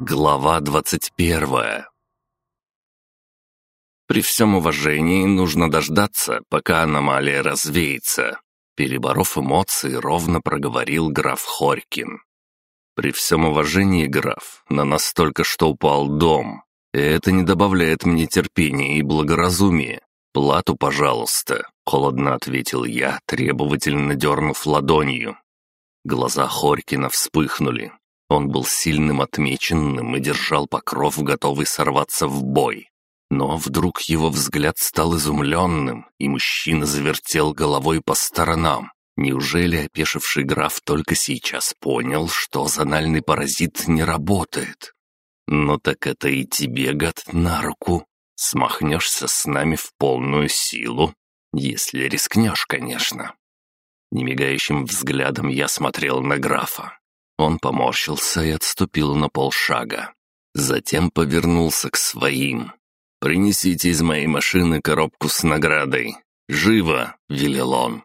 Глава двадцать первая При всем уважении нужно дождаться, пока аномалия развеется. Переборов эмоции, ровно проговорил граф Хорькин. При всем уважении, граф, на нас только что упал дом. И это не добавляет мне терпения и благоразумия. Плату, пожалуйста, холодно ответил я, требовательно дернув ладонью. Глаза Хорькина вспыхнули, он был сильным отмеченным и держал покров, готовый сорваться в бой. Но вдруг его взгляд стал изумленным, и мужчина завертел головой по сторонам. Неужели опешивший граф только сейчас понял, что зональный паразит не работает? Ну так это и тебе, гад, на руку. Смахнешься с нами в полную силу. Если рискнешь, конечно. Немигающим взглядом я смотрел на графа. Он поморщился и отступил на полшага. Затем повернулся к своим. «Принесите из моей машины коробку с наградой. Живо!» — велел он.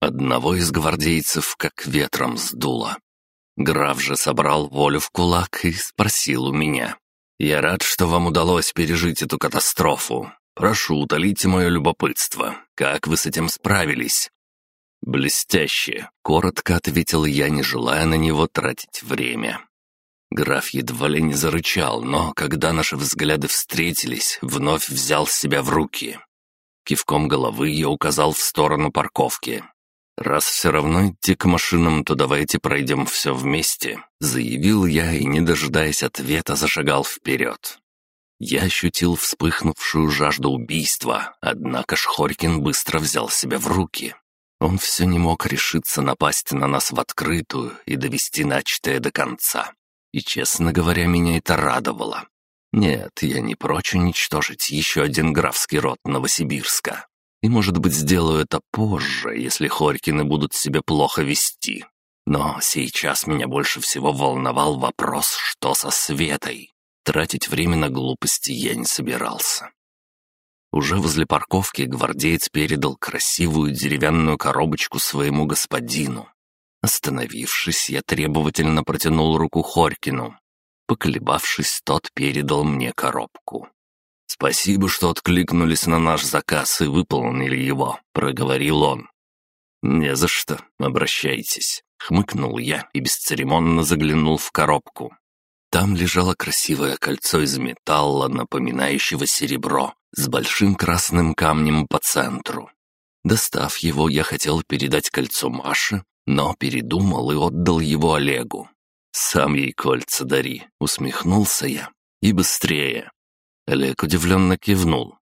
Одного из гвардейцев как ветром сдуло. Граф же собрал волю в кулак и спросил у меня. «Я рад, что вам удалось пережить эту катастрофу. Прошу, утолите мое любопытство. Как вы с этим справились?» «Блестяще!» — коротко ответил я, не желая на него тратить время. Граф едва ли не зарычал, но когда наши взгляды встретились, вновь взял себя в руки. Кивком головы я указал в сторону парковки. «Раз все равно идти к машинам, то давайте пройдем все вместе», — заявил я и, не дожидаясь ответа, зашагал вперед. Я ощутил вспыхнувшую жажду убийства, однако Шхорькин быстро взял себя в руки. Он все не мог решиться напасть на нас в открытую и довести начатое до конца. И, честно говоря, меня это радовало. Нет, я не прочь уничтожить еще один графский род Новосибирска. И, может быть, сделаю это позже, если Хорькины будут себя плохо вести. Но сейчас меня больше всего волновал вопрос, что со Светой. Тратить время на глупости я не собирался. Уже возле парковки гвардеец передал красивую деревянную коробочку своему господину. Остановившись, я требовательно протянул руку Хорькину. Поколебавшись, тот передал мне коробку. «Спасибо, что откликнулись на наш заказ и выполнили его», — проговорил он. «Не за что, обращайтесь», — хмыкнул я и бесцеремонно заглянул в коробку. Там лежало красивое кольцо из металла, напоминающего серебро, с большим красным камнем по центру. Достав его, я хотел передать кольцо Маше, но передумал и отдал его Олегу. «Сам ей кольца дари», — усмехнулся я. «И быстрее». Олег удивленно кивнул.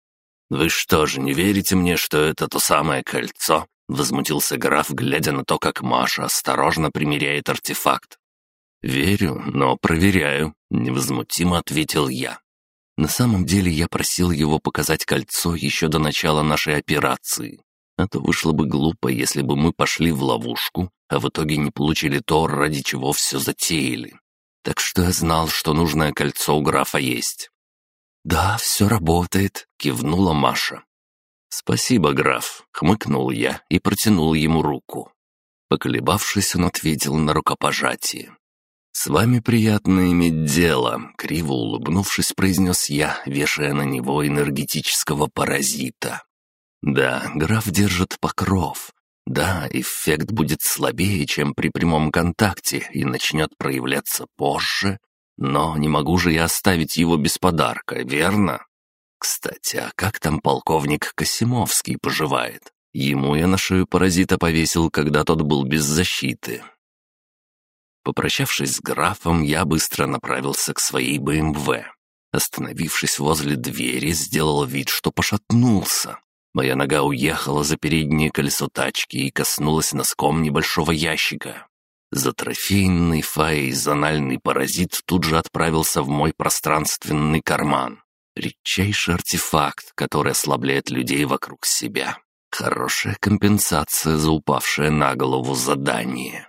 «Вы что же, не верите мне, что это то самое кольцо?» — возмутился граф, глядя на то, как Маша осторожно примеряет артефакт. «Верю, но проверяю», — невозмутимо ответил я. На самом деле я просил его показать кольцо еще до начала нашей операции. А то вышло бы глупо, если бы мы пошли в ловушку, а в итоге не получили то, ради чего все затеяли. Так что я знал, что нужное кольцо у графа есть. «Да, все работает», — кивнула Маша. «Спасибо, граф», — хмыкнул я и протянул ему руку. Поколебавшись, он ответил на рукопожатие. «С вами приятно иметь дело», — криво улыбнувшись, произнес я, вешая на него энергетического паразита. «Да, граф держит покров. Да, эффект будет слабее, чем при прямом контакте и начнет проявляться позже, но не могу же я оставить его без подарка, верно? Кстати, а как там полковник Косимовский поживает? Ему я на шею паразита повесил, когда тот был без защиты, Попрощавшись с графом, я быстро направился к своей БМВ. Остановившись возле двери, сделал вид, что пошатнулся. Моя нога уехала за переднее колесо тачки и коснулась носком небольшого ящика. За трофейный фаей зональный паразит тут же отправился в мой пространственный карман. Редчайший артефакт, который ослабляет людей вокруг себя. Хорошая компенсация за упавшее на голову задание.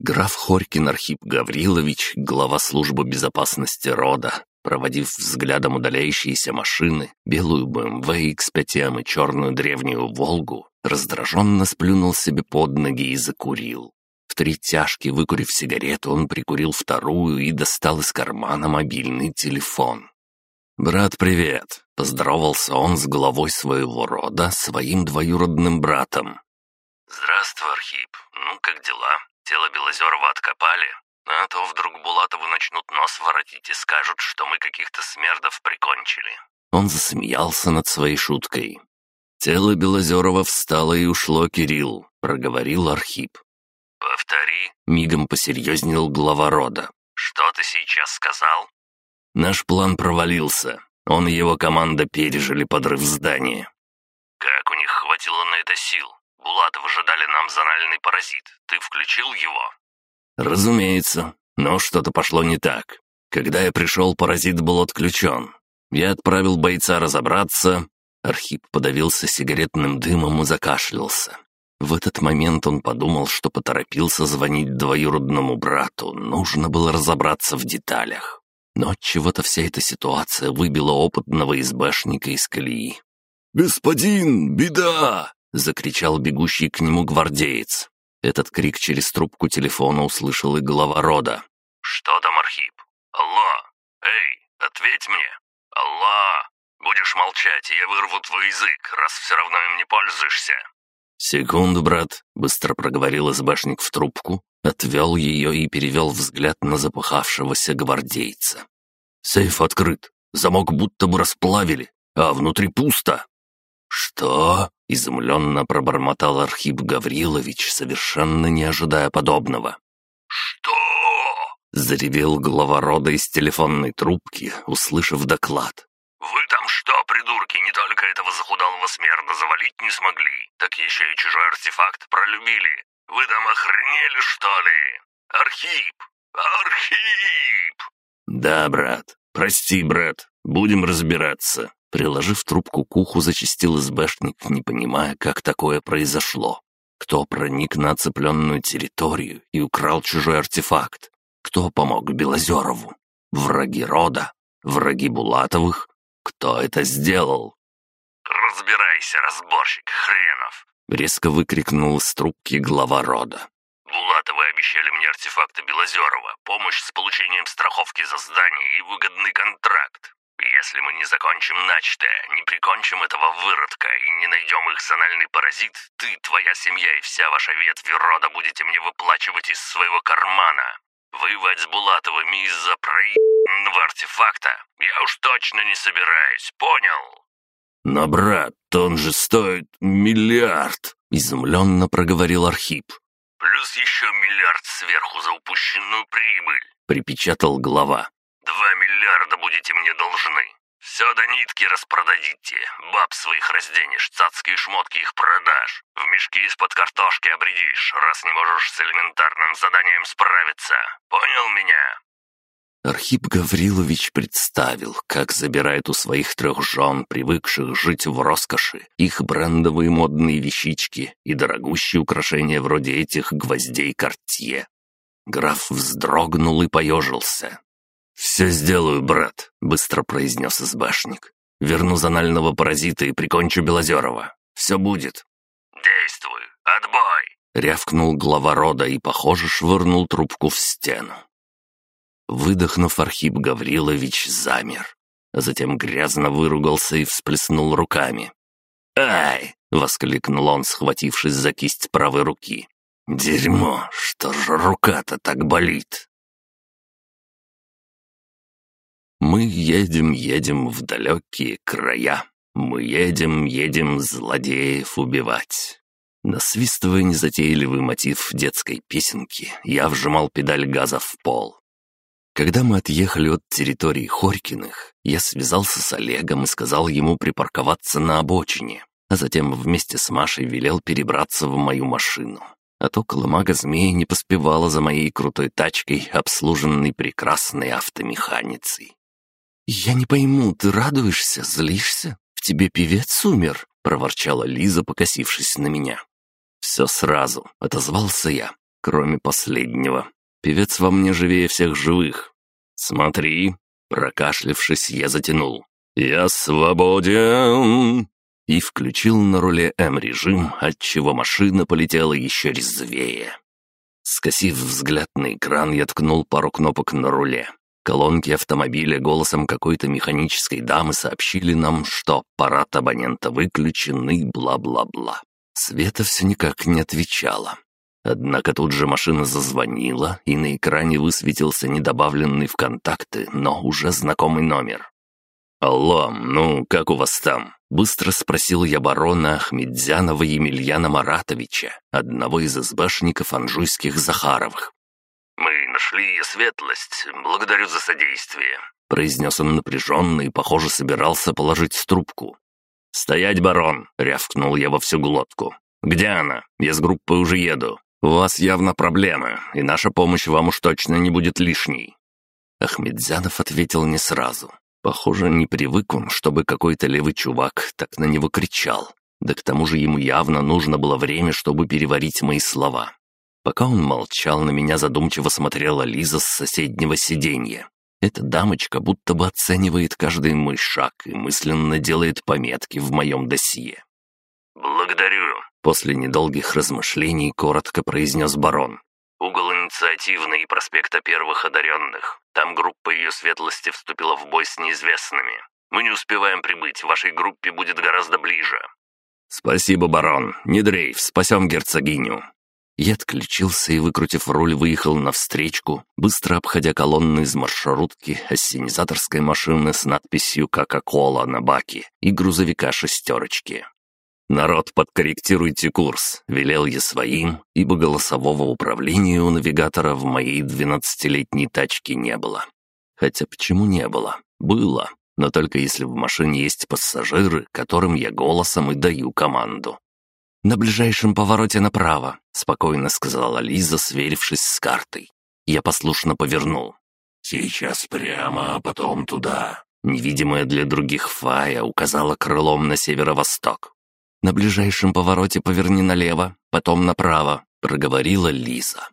Граф Хорькин Архип Гаврилович, глава службы безопасности рода, проводив взглядом удаляющиеся машины, белую БМВ X5М и черную древнюю «Волгу», раздраженно сплюнул себе под ноги и закурил. В три тяжки выкурив сигарету, он прикурил вторую и достал из кармана мобильный телефон. «Брат, привет!» — поздоровался он с главой своего рода, своим двоюродным братом. «Здравствуй, Архип. Ну, как дела? Тело Белозерова откопали? А то вдруг Булатовы начнут нос воротить и скажут, что мы каких-то смердов прикончили». Он засмеялся над своей шуткой. «Тело Белозерова встало и ушло, Кирилл», — проговорил Архип. «Повтори», — мигом посерьезнел глава рода. «Что ты сейчас сказал?» «Наш план провалился. Он и его команда пережили подрыв здания». «Как у них хватило на это сил? Булатов ожидали нам зональный паразит. Ты включил его?» «Разумеется. Но что-то пошло не так. Когда я пришел, паразит был отключен. Я отправил бойца разобраться». Архип подавился сигаретным дымом и закашлялся. В этот момент он подумал, что поторопился звонить двоюродному брату. Нужно было разобраться в деталях. Но от чего-то вся эта ситуация выбила опытного избэшника из колеи. «Господин, беда!» — закричал бегущий к нему гвардеец. Этот крик через трубку телефона услышал и глава рода. «Что там, Архип? Алло! Эй, ответь мне! Алло! Будешь молчать, и я вырву твой язык, раз все равно им не пользуешься!» «Секунду, брат», — быстро проговорил избашник в трубку, отвел ее и перевел взгляд на запыхавшегося гвардейца. «Сейф открыт, замок будто бы расплавили, а внутри пусто». «Что?» — изумленно пробормотал Архип Гаврилович, совершенно не ожидая подобного. «Что?» — заревел глава рода из телефонной трубки, услышав доклад. «Вы там что, придурки, не только этого захудалого смерда завалить не смогли, так еще и чужой артефакт пролюбили. Вы там охренели, что ли? Архип! Архип!» «Да, брат. Прости, брат. Будем разбираться». Приложив трубку к уху, зачистил избэшник, не понимая, как такое произошло. Кто проник на оцепленную территорию и украл чужой артефакт? Кто помог Белозерову? Враги рода? Враги Булатовых? Кто это сделал? «Разбирайся, разборщик хренов!» — резко выкрикнул из трубки глава рода. «Булатовы обещали мне артефакты Белозерова, помощь с получением страховки за здание и выгодный контракт. Если мы не закончим начатое, не прикончим этого выродка и не найдем их зональный паразит, ты, твоя семья и вся ваша ветвь рода будете мне выплачивать из своего кармана. Воевать с Булатовыми из-за проебанного артефакта я уж точно не собираюсь, понял?» «Но, брат, он же стоит миллиард!» — изумленно проговорил Архип. «Плюс еще миллиард сверху за упущенную прибыль», — припечатал глава. «Два миллиарда будете мне должны. Все до нитки распродадите, баб своих разденешь, цацкие шмотки их продашь, в мешки из-под картошки обредишь, раз не можешь с элементарным заданием справиться. Понял меня?» Архип Гаврилович представил, как забирает у своих трех жен, привыкших жить в роскоши, их брендовые модные вещички и дорогущие украшения вроде этих гвоздей кортье. Граф вздрогнул и поежился. «Все сделаю, брат», — быстро произнес избашник. «Верну зонального паразита и прикончу Белозерова. Все будет». «Действуй! Отбой!» — рявкнул глава рода и, похоже, швырнул трубку в стену. Выдохнув, Архип Гаврилович замер, затем грязно выругался и всплеснул руками. «Ай!» — воскликнул он, схватившись за кисть правой руки. «Дерьмо! Что же рука-то так болит?» Мы едем, едем в далекие края. Мы едем, едем злодеев убивать. Насвистывая незатейливый мотив детской песенки, я вжимал педаль газа в пол. Когда мы отъехали от территории Хорькиных, я связался с Олегом и сказал ему припарковаться на обочине, а затем вместе с Машей велел перебраться в мою машину. А то колымага змея не поспевала за моей крутой тачкой, обслуженной прекрасной автомеханицей. «Я не пойму, ты радуешься, злишься? В тебе певец умер?» — проворчала Лиза, покосившись на меня. «Все сразу», — отозвался я, кроме последнего. Певец во мне живее всех живых. Смотри, прокашлявшись, я затянул. «Я свободен!» И включил на руле М-режим, отчего машина полетела еще резвее. Скосив взгляд на экран, я ткнул пару кнопок на руле. Колонки автомобиля голосом какой-то механической дамы сообщили нам, что аппарат абонента выключен и бла-бла-бла. Света все никак не отвечала. Однако тут же машина зазвонила, и на экране высветился недобавленный в контакты, но уже знакомый номер. «Алло, ну как у вас там?» — быстро спросил я барона Ахмедзянова Емельяна Маратовича, одного из избашников анжуйских Захаровых. «Мы нашли светлость. Благодарю за содействие», — произнес он напряженно и, похоже, собирался положить трубку. «Стоять, барон!» — рявкнул я во всю глотку. «Где она? Я с группой уже еду. У вас явно проблемы, и наша помощь вам уж точно не будет лишней». Ахмедзянов ответил не сразу. Похоже, не привык он, чтобы какой-то левый чувак так на него кричал. Да к тому же ему явно нужно было время, чтобы переварить мои слова. Пока он молчал, на меня задумчиво смотрела Лиза с соседнего сиденья. Эта дамочка будто бы оценивает каждый мой шаг и мысленно делает пометки в моем досье. «Благодарю», — после недолгих размышлений коротко произнес барон. «Угол инициативный и проспекта Первых Одаренных. Там группа ее светлости вступила в бой с неизвестными. Мы не успеваем прибыть, вашей группе будет гораздо ближе». «Спасибо, барон. Не дрейф, спасем герцогиню». Я отключился и, выкрутив руль, выехал навстречку, быстро обходя колонны из маршрутки, ассенизаторской машины с надписью «Кока-кола» на баке и грузовика «шестерочки». «Народ, подкорректируйте курс», — велел я своим, ибо голосового управления у навигатора в моей двенадцатилетней тачке не было. Хотя почему не было? Было, но только если в машине есть пассажиры, которым я голосом и даю команду. «На ближайшем повороте направо», — спокойно сказала Лиза, сверившись с картой. Я послушно повернул. «Сейчас прямо, а потом туда». Невидимая для других Фая указала крылом на северо-восток. «На ближайшем повороте поверни налево, потом направо», — проговорила Лиза.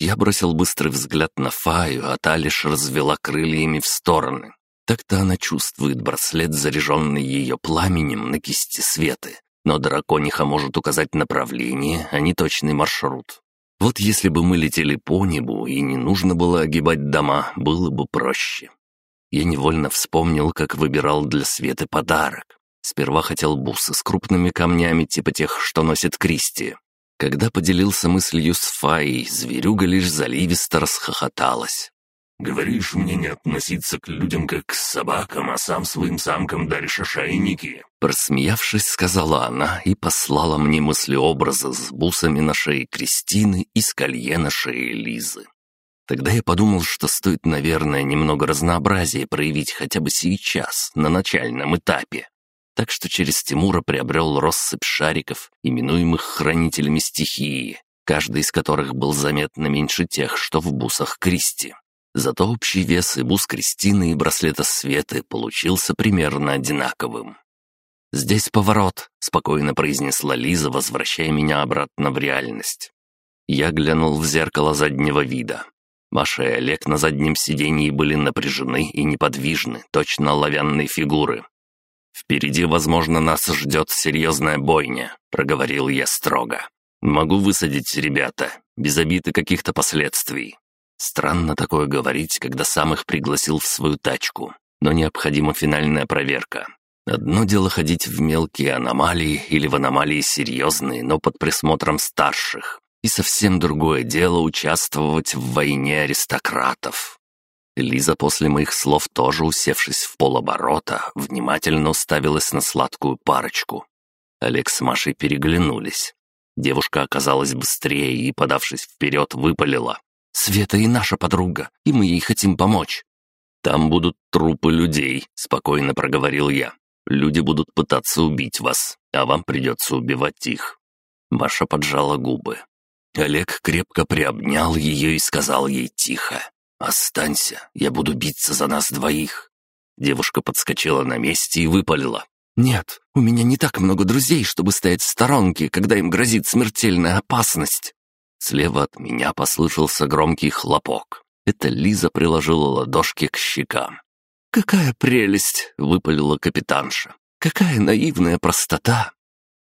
Я бросил быстрый взгляд на Фаю, а та лишь развела крыльями в стороны. Так-то она чувствует браслет, заряженный ее пламенем на кисти Светы, но дракониха может указать направление, а не точный маршрут. Вот если бы мы летели по небу и не нужно было огибать дома, было бы проще. Я невольно вспомнил, как выбирал для Светы подарок. Сперва хотел бусы с крупными камнями, типа тех, что носит Кристи. Когда поделился мыслью с Фаей, зверюга лишь заливисто расхохоталась. «Говоришь мне не относиться к людям как к собакам, а сам своим самкам даришь ошейники?» Просмеявшись, сказала она и послала мне мыслеобразы с бусами на шее Кристины и с колье на шее Лизы. Тогда я подумал, что стоит, наверное, немного разнообразия проявить хотя бы сейчас, на начальном этапе так что через Тимура приобрел россыпь шариков, именуемых хранителями стихии, каждый из которых был заметно меньше тех, что в бусах Кристи. Зато общий вес и бус Кристины и браслета Светы получился примерно одинаковым. «Здесь поворот», — спокойно произнесла Лиза, возвращая меня обратно в реальность. Я глянул в зеркало заднего вида. Маша и Олег на заднем сидении были напряжены и неподвижны, точно оловянные фигуры. «Впереди, возможно, нас ждет серьезная бойня», — проговорил я строго. «Могу высадить, ребята, без обид и каких-то последствий». Странно такое говорить, когда сам их пригласил в свою тачку, но необходима финальная проверка. Одно дело ходить в мелкие аномалии или в аномалии серьезные, но под присмотром старших. И совсем другое дело участвовать в войне аристократов. Лиза после моих слов тоже, усевшись в полоборота, внимательно уставилась на сладкую парочку. Олег с Машей переглянулись. Девушка оказалась быстрее и, подавшись вперед, выпалила. «Света и наша подруга, и мы ей хотим помочь». «Там будут трупы людей», — спокойно проговорил я. «Люди будут пытаться убить вас, а вам придется убивать их». Маша поджала губы. Олег крепко приобнял ее и сказал ей тихо. «Останься, я буду биться за нас двоих». Девушка подскочила на месте и выпалила. «Нет, у меня не так много друзей, чтобы стоять в сторонке, когда им грозит смертельная опасность». Слева от меня послышался громкий хлопок. Это Лиза приложила ладошки к щекам. «Какая прелесть!» — выпалила капитанша. «Какая наивная простота!»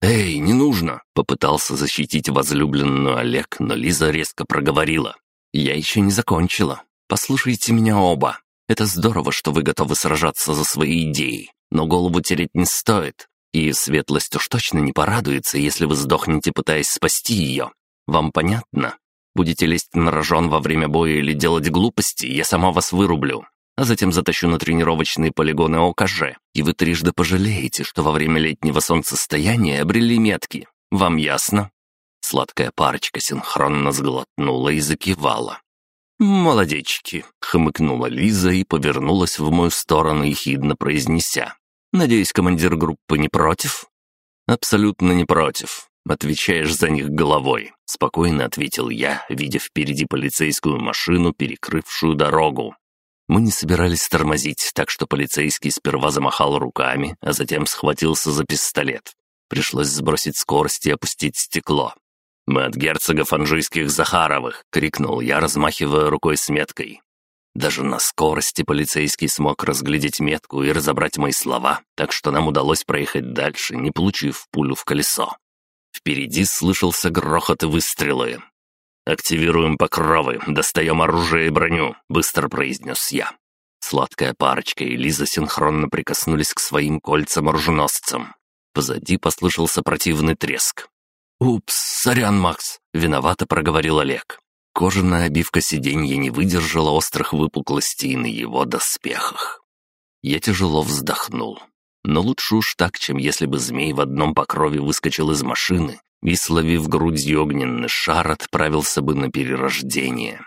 «Эй, не нужно!» — попытался защитить возлюбленную Олег, но Лиза резко проговорила. «Я еще не закончила. Послушайте меня оба. Это здорово, что вы готовы сражаться за свои идеи, но голову тереть не стоит. И светлость уж точно не порадуется, если вы сдохнете, пытаясь спасти ее. Вам понятно? Будете лезть на рожон во время боя или делать глупости, я сама вас вырублю а затем затащу на тренировочные полигоны ОКЖ, и вы трижды пожалеете, что во время летнего солнцестояния обрели метки. Вам ясно?» Сладкая парочка синхронно сглотнула и закивала. «Молодечки!» — хмыкнула Лиза и повернулась в мою сторону, ехидно произнеся. «Надеюсь, командир группы не против?» «Абсолютно не против. Отвечаешь за них головой», — спокойно ответил я, видя впереди полицейскую машину, перекрывшую дорогу. Мы не собирались тормозить, так что полицейский сперва замахал руками, а затем схватился за пистолет. Пришлось сбросить скорость и опустить стекло. «Мы от герцогов анжуйских Захаровых!» — крикнул я, размахивая рукой с меткой. Даже на скорости полицейский смог разглядеть метку и разобрать мои слова, так что нам удалось проехать дальше, не получив пулю в колесо. Впереди слышался грохот и выстрелы. «Активируем покровы, достаем оружие и броню», — быстро произнес я. Сладкая парочка и Лиза синхронно прикоснулись к своим кольцам-оруженосцам. Позади послышался противный треск. «Упс, сорян, Макс», — виновато проговорил Олег. Кожаная обивка сиденья не выдержала острых выпуклостей на его доспехах. Я тяжело вздохнул. Но лучше уж так, чем если бы змей в одном покрове выскочил из машины и, словив грудью огненный шар, отправился бы на перерождение.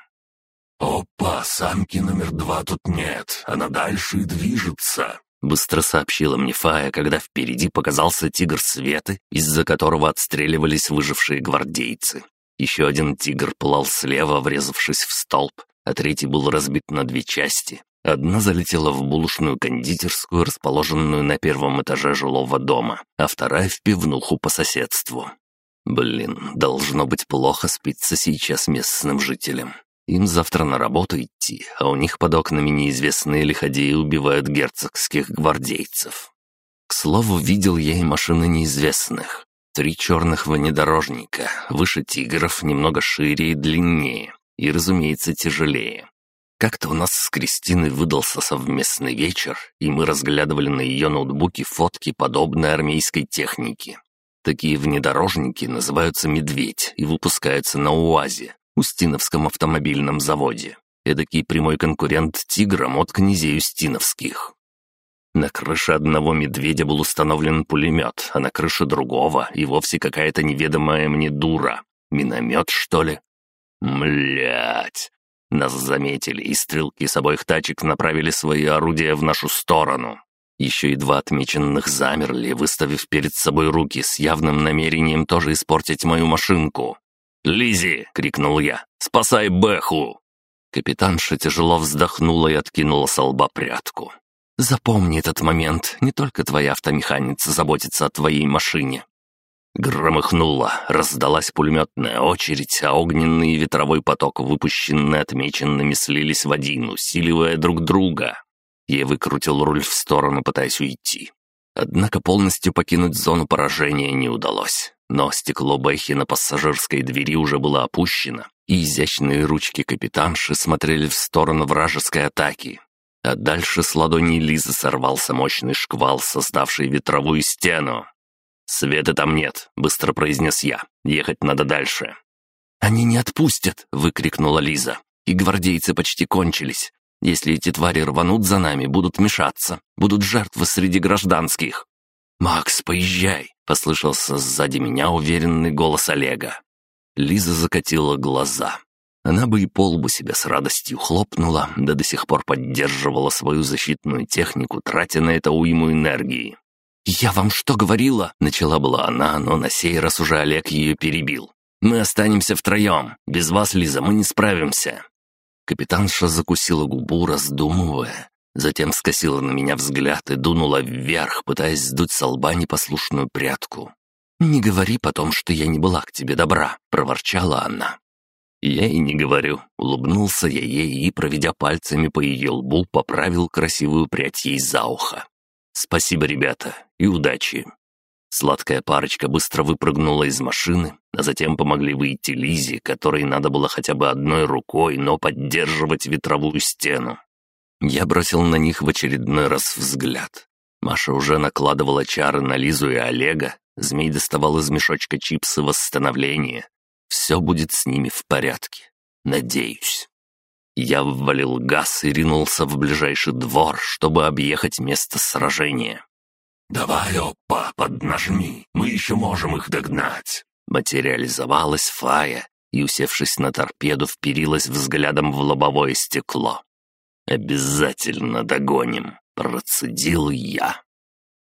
«Опа, самки номер два тут нет, она дальше и движется», — быстро сообщила мне Фая, когда впереди показался тигр Светы, из-за которого отстреливались выжившие гвардейцы. Еще один тигр плал слева, врезавшись в столб, а третий был разбит на две части. Одна залетела в булочную кондитерскую, расположенную на первом этаже жилого дома, а вторая в пивнуху по соседству. Блин, должно быть плохо спится сейчас местным жителям. Им завтра на работу идти, а у них под окнами неизвестные лиходеи убивают герцогских гвардейцев. К слову, видел я и машины неизвестных. Три черных внедорожника, выше тигров, немного шире и длиннее, и, разумеется, тяжелее. Как-то у нас с Кристиной выдался совместный вечер, и мы разглядывали на ее ноутбуке фотки подобной армейской техники. Такие внедорожники называются «Медведь» и выпускаются на УАЗе, Устиновском автомобильном заводе. Эдакий прямой конкурент «Тиграм» от князей Устиновских. На крыше одного «Медведя» был установлен пулемет, а на крыше другого и вовсе какая-то неведомая мне дура. Миномет, что ли? Млять! Нас заметили, и стрелки с обоих тачек направили свои орудия в нашу сторону. Еще и два отмеченных замерли, выставив перед собой руки с явным намерением тоже испортить мою машинку. Лизи! крикнул я. «Спасай Бэху!» Капитанша тяжело вздохнула и откинула с лба прядку. «Запомни этот момент, не только твоя автомеханица заботится о твоей машине». Громыхнуло, раздалась пулеметная очередь, а огненный и ветровой поток, выпущенные отмеченными, слились в один, усиливая друг друга. Я выкрутил руль в сторону, пытаясь уйти. Однако полностью покинуть зону поражения не удалось. Но стекло Бэхи на пассажирской двери уже было опущено, и изящные ручки капитанши смотрели в сторону вражеской атаки. А дальше с ладони Лизы сорвался мощный шквал, создавший ветровую стену. «Света там нет», — быстро произнес я. «Ехать надо дальше». «Они не отпустят!» — выкрикнула Лиза. «И гвардейцы почти кончились. Если эти твари рванут за нами, будут мешаться, будут жертвы среди гражданских». «Макс, поезжай!» — послышался сзади меня уверенный голос Олега. Лиза закатила глаза. Она бы и полбу себя с радостью хлопнула, да до сих пор поддерживала свою защитную технику, тратя на это уйму энергии. «Я вам что говорила?» — начала была она, но на сей раз уже Олег ее перебил. «Мы останемся втроем. Без вас, Лиза, мы не справимся. Капитанша закусила губу, раздумывая. Затем скосила на меня взгляд и дунула вверх, пытаясь сдуть со лба непослушную прядку. «Не говори потом, что я не была к тебе добра», — проворчала она. «Я и не говорю», — улыбнулся я ей и, проведя пальцами по ее лбу, поправил красивую прядь ей за ухо. «Спасибо, ребята, и удачи». Сладкая парочка быстро выпрыгнула из машины, а затем помогли выйти Лизе, которой надо было хотя бы одной рукой, но поддерживать ветровую стену. Я бросил на них в очередной раз взгляд. Маша уже накладывала чары на Лизу и Олега, змей доставал из мешочка чипсы восстановления. Все будет с ними в порядке. Надеюсь. Я ввалил газ и ринулся в ближайший двор, чтобы объехать место сражения. «Давай, опа, поднажми, мы еще можем их догнать!» Материализовалась Фая и, усевшись на торпеду, вперилась взглядом в лобовое стекло. «Обязательно догоним», — процедил я.